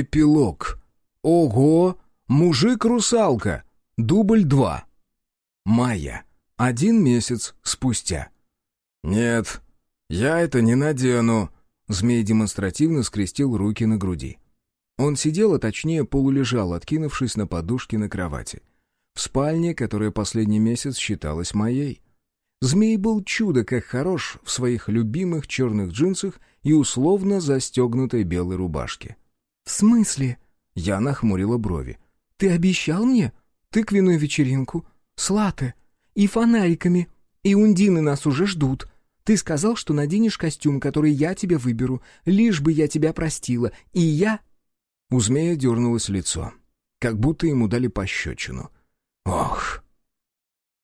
Эпилог. Ого! Мужик-русалка. Дубль два. Майя. Один месяц спустя. «Нет, я это не надену», — змей демонстративно скрестил руки на груди. Он сидел, а точнее полулежал, откинувшись на подушке на кровати. В спальне, которая последний месяц считалась моей. Змей был чудо как хорош в своих любимых черных джинсах и условно застегнутой белой рубашке. «В смысле?» Я нахмурила брови. «Ты обещал мне тыквенную вечеринку с латте и фонариками, и ундины нас уже ждут. Ты сказал, что наденешь костюм, который я тебе выберу, лишь бы я тебя простила, и я...» У змея дернулось лицо, как будто ему дали пощечину. «Ох!»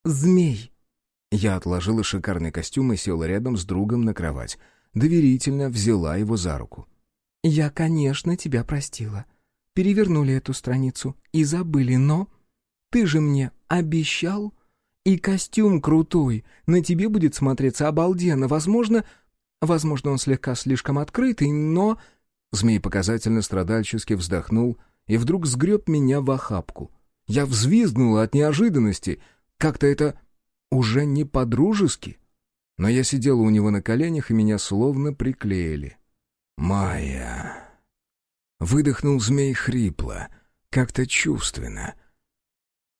«Змей!» Я отложила шикарный костюм и села рядом с другом на кровать. Доверительно взяла его за руку. «Я, конечно, тебя простила. Перевернули эту страницу и забыли, но... Ты же мне обещал? И костюм крутой, на тебе будет смотреться обалденно. Возможно, возможно, он слегка слишком открытый, но...» Змей показательно страдальчески вздохнул и вдруг сгреб меня в охапку. Я взвизгнула от неожиданности. Как-то это уже не по-дружески. Но я сидела у него на коленях, и меня словно приклеили. «Майя...» Выдохнул змей хрипло, как-то чувственно.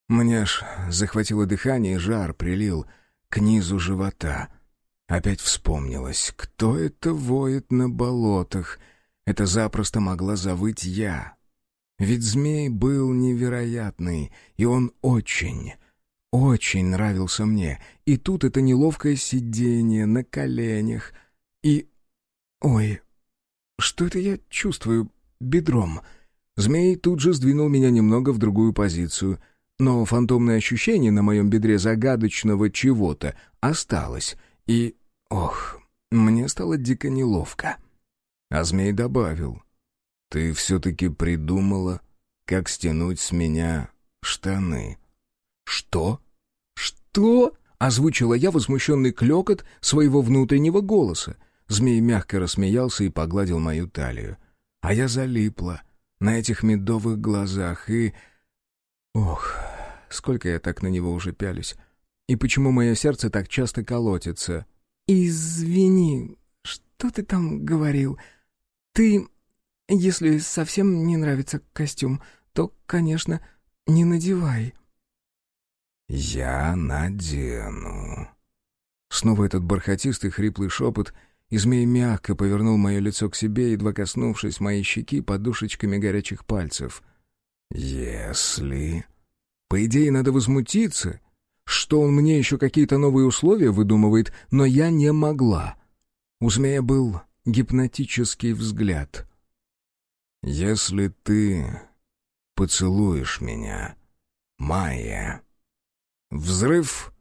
Мне аж захватило дыхание, жар прилил к низу живота. Опять вспомнилось, кто это воет на болотах. Это запросто могла завыть я. Ведь змей был невероятный, и он очень, очень нравился мне. И тут это неловкое сидение на коленях. И... Что это я чувствую бедром? Змей тут же сдвинул меня немного в другую позицию, но фантомное ощущение на моем бедре загадочного чего-то осталось. И... Ох, мне стало дико неловко. А змей добавил. «Ты все-таки придумала, как стянуть с меня штаны». «Что? Что?» — озвучила я возмущенный клекот своего внутреннего голоса. Змей мягко рассмеялся и погладил мою талию. А я залипла на этих медовых глазах и... Ох, сколько я так на него уже пялюсь. И почему мое сердце так часто колотится? «Извини, что ты там говорил? Ты, если совсем не нравится костюм, то, конечно, не надевай». «Я надену». Снова этот бархатистый хриплый шепот, и змей мягко повернул мое лицо к себе, едва коснувшись моей щеки подушечками горячих пальцев. «Если...» По идее, надо возмутиться, что он мне еще какие-то новые условия выдумывает, но я не могла. У змея был гипнотический взгляд. «Если ты поцелуешь меня, Майя...» Взрыв,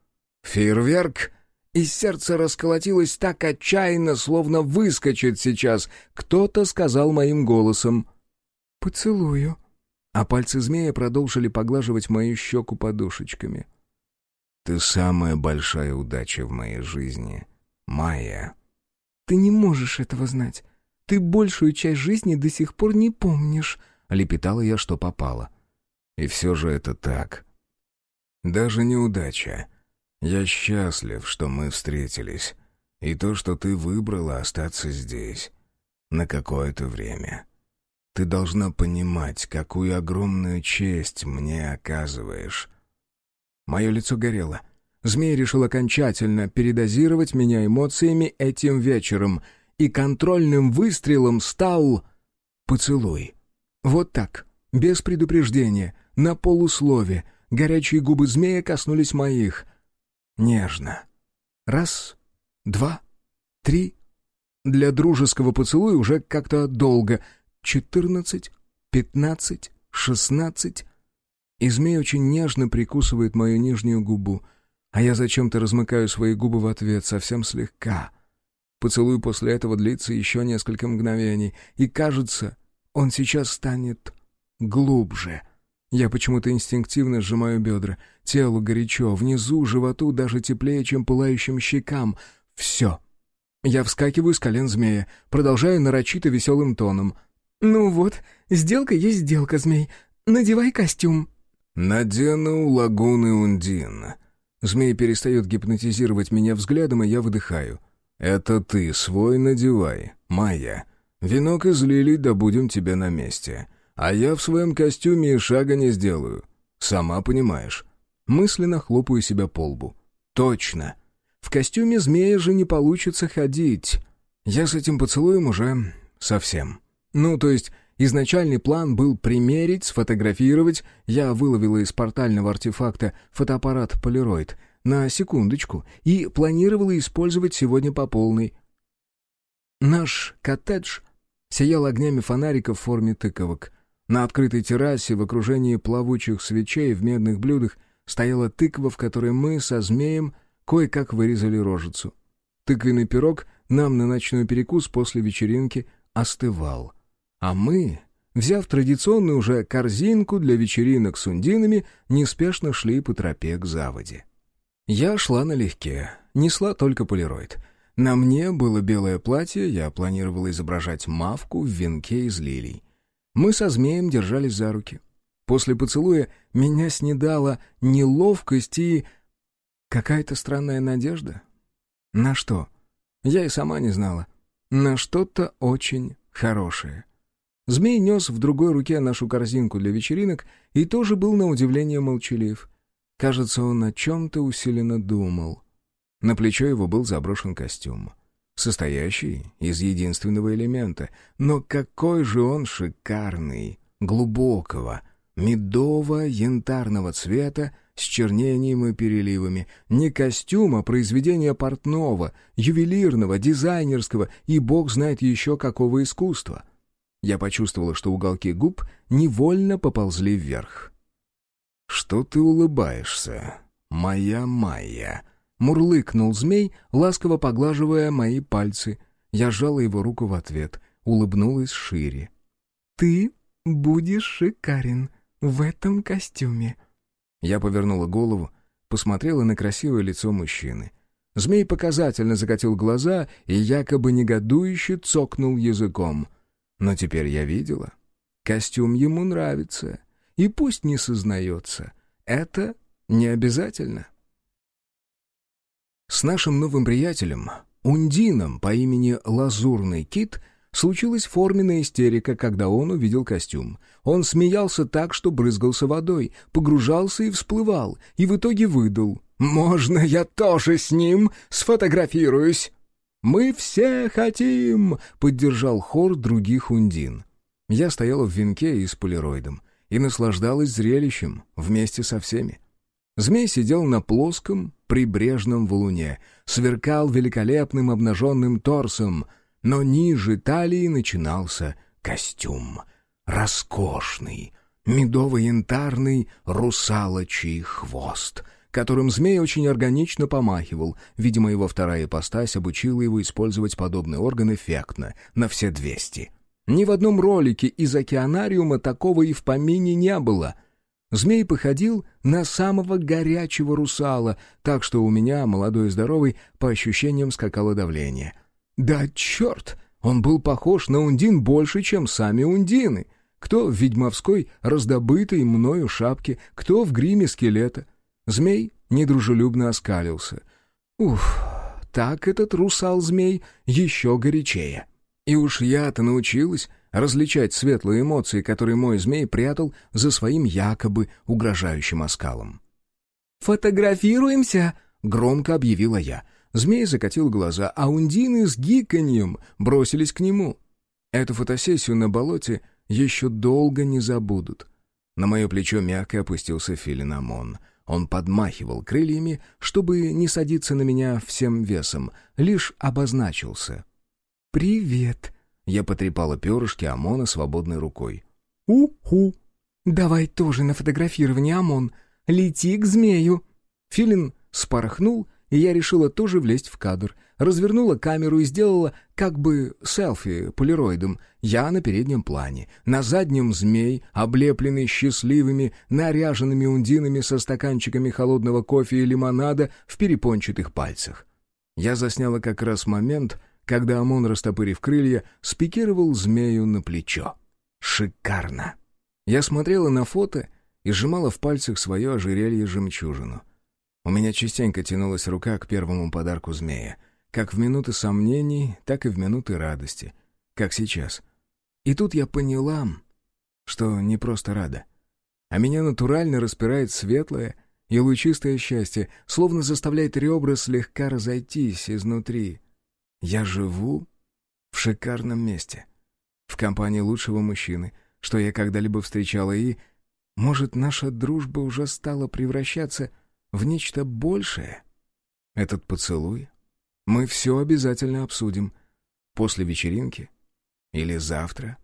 фейерверк, и сердце расколотилось так отчаянно, словно выскочит сейчас. Кто-то сказал моим голосом «Поцелую», а пальцы змея продолжили поглаживать мою щеку подушечками. «Ты самая большая удача в моей жизни, Майя». «Ты не можешь этого знать. Ты большую часть жизни до сих пор не помнишь», — лепетала я, что попало. «И все же это так. Даже неудача. Я счастлив, что мы встретились. И то, что ты выбрала остаться здесь. На какое-то время. Ты должна понимать, какую огромную честь мне оказываешь. Мое лицо горело. Змей решил окончательно передозировать меня эмоциями этим вечером, и контрольным выстрелом стал поцелуй. Вот так, без предупреждения, на полуслове — Горячие губы змея коснулись моих. Нежно. Раз, два, три. Для дружеского поцелуя уже как-то долго. Четырнадцать, пятнадцать, шестнадцать. И змей очень нежно прикусывает мою нижнюю губу, а я зачем-то размыкаю свои губы в ответ совсем слегка. Поцелуй после этого длится еще несколько мгновений, и кажется, он сейчас станет глубже — я почему-то инстинктивно сжимаю бедра. Телу горячо, внизу, животу даже теплее, чем пылающим щекам. Все. Я вскакиваю с колен змея, продолжаю нарочито веселым тоном. «Ну вот, Сделка есть сделка, змей. Надевай костюм». «Надену лагуны Ундин». Змей перестает гипнотизировать меня взглядом, и я выдыхаю. «Это ты свой надевай, моя. Венок из лилий добудем тебе на месте. А я в своем костюме и шага не сделаю. Сама понимаешь». Мысленно хлопаю себя по лбу. «Точно. В костюме змея же не получится ходить. Я с этим поцелуем уже совсем. Ну, то есть Изначальный план был примерить, сфотографировать. Я выловила из портального артефакта фотоаппарат «Полироид» на секундочку и планировала использовать сегодня по полной. Наш коттедж сиял огнями фонариков в форме тыковок. На открытой террасе в окружении плавучих свечей в медных блюдах стояла тыква, в которой мы со змеем кое-как вырезали рожицу. Тыквенный пирог нам на ночной перекус после вечеринки остывал — а мы, взяв традиционную уже корзинку для вечеринок с ундинами, неспешно шли по тропе к заводе. Я шла налегке, несла только полироид. На мне было белое платье, я планировала изображать мавку в венке из лилий. Мы со змеем держались за руки. После поцелуя меня снедала неловкость и... какая-то странная надежда. На что? Я и сама не знала. На что-то очень хорошее. Змей нес в другой руке нашу корзинку для вечеринок и тоже был на удивление молчалив. Кажется, он о чем-то усиленно думал. На плечо его был заброшен костюм, состоящий из единственного элемента. Но какой же он шикарный, глубокого, медово-янтарного цвета с чернением и переливами. Не костюм, а произведение портного, ювелирного, дизайнерского и бог знает еще какого искусства — я почувствовала, что уголки губ невольно поползли вверх. «Что ты улыбаешься, моя Майя?» Мурлыкнул змей, ласково поглаживая мои пальцы. Я сжала его руку в ответ, улыбнулась шире. «Ты будешь шикарен в этом костюме». Я повернула голову, посмотрела на красивое лицо мужчины. Змей показательно закатил глаза и якобы негодующе цокнул языком — но теперь я видела. Костюм ему нравится. И пусть не сознается. Это не обязательно. С нашим новым приятелем, Ундином по имени Лазурный Кит, случилась форменная истерика, когда он увидел костюм. Он смеялся так, что брызгался водой, погружался и всплывал, и в итоге выдал. «Можно я тоже с ним сфотографируюсь?» «Мы все хотим!» — поддержал хор других ундин. Я стояла в венке и с полироидом и наслаждалась зрелищем вместе со всеми. Змей сидел на плоском прибрежном валуне, сверкал великолепным обнаженным торсом, но ниже талии начинался костюм. Роскошный, медово-янтарный русалочий хвост — которым змей очень органично помахивал. Видимо, его вторая ипостась обучила его использовать подобный орган эффектно, на все двести. Ни в одном ролике из океанариума такого и в помине не было. Змей походил на самого горячего русала, так что у меня, молодой и здоровый, по ощущениям скакало давление. Да черт! Он был похож на ундин больше, чем сами ундины. Кто в ведьмовской раздобытой мною шапке, кто в гриме скелета — Змей недружелюбно оскалился. Уф, так этот русал-змей еще горячее. И уж я-то научилась различать светлые эмоции, которые мой змей прятал за своим якобы угрожающим оскалом. «Фотографируемся!» — громко объявила я. Змей закатил глаза, а ундины с гиканьем бросились к нему. Эту фотосессию на болоте еще долго не забудут. На мое плечо мягко опустился Филин Амон — он подмахивал крыльями, чтобы не садиться на меня всем весом, лишь обозначился. «Привет!» Я потрепала перышки Амона свободной рукой. «У-ху! Давай тоже на фотографирование, Амон! Лети к змею!» Филин спорхнул, и я решила тоже влезть в кадр — развернула камеру и сделала как бы селфи полироидом. Я на переднем плане, на заднем змей, облепленный счастливыми, наряженными ундинами со стаканчиками холодного кофе и лимонада в перепончатых пальцах. Я засняла как раз момент, когда Амон, растопырив крылья, спикировал змею на плечо. Шикарно. Я смотрела на фото и сжимала в пальцах свое ожерелье-жемчужину. У меня частенько тянулась рука к первому подарку змея, как в минуты сомнений, так и в минуты радости, как сейчас. И тут я поняла, что не просто рада, а меня натурально распирает светлое и лучистое счастье, словно заставляет ребра слегка разойтись изнутри. Я живу в шикарном месте, в компании лучшего мужчины, что я когда-либо встречала, и, может, наша дружба уже стала превращаться в нечто большее. Этот поцелуй мы все обязательно обсудим. После вечеринки или завтра.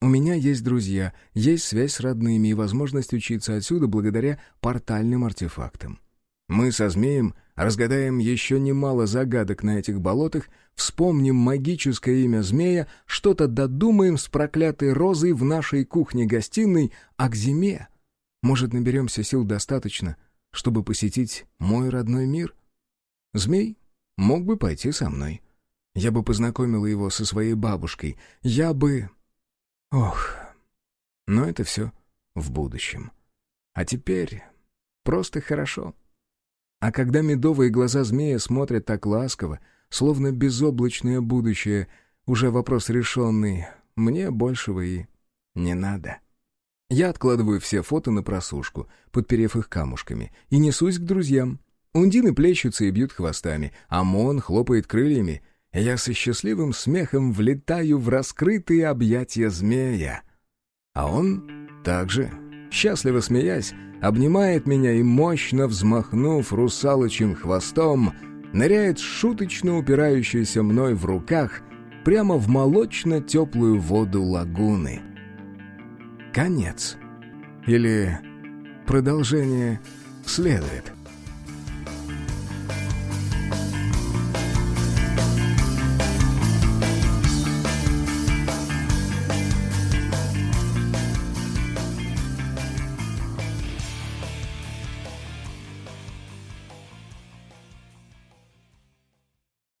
У меня есть друзья, есть связь с родными и возможность учиться отсюда благодаря портальным артефактам. Мы со змеем разгадаем еще немало загадок на этих болотах, вспомним магическое имя змея, что-то додумаем с проклятой розой в нашей кухне-гостиной, а к зиме, может, наберемся сил достаточно, чтобы посетить мой родной мир? Змей мог бы пойти со мной. Я бы познакомила его со своей бабушкой. Я бы... Ох... Но это все в будущем. А теперь просто хорошо. А когда медовые глаза змея смотрят так ласково, словно безоблачное будущее, уже вопрос решенный, мне большего и не надо. Я откладываю все фото на просушку, подперев их камушками, и несусь к друзьям. Ундины плещутся и бьют хвостами, а Мон хлопает крыльями. Я со счастливым смехом влетаю в раскрытые объятия змея. А он также, счастливо смеясь, обнимает меня и, мощно взмахнув русалочим хвостом, ныряет шуточно упирающийся мной в руках прямо в молочно-теплую воду лагуны конец. Или продолжение следует.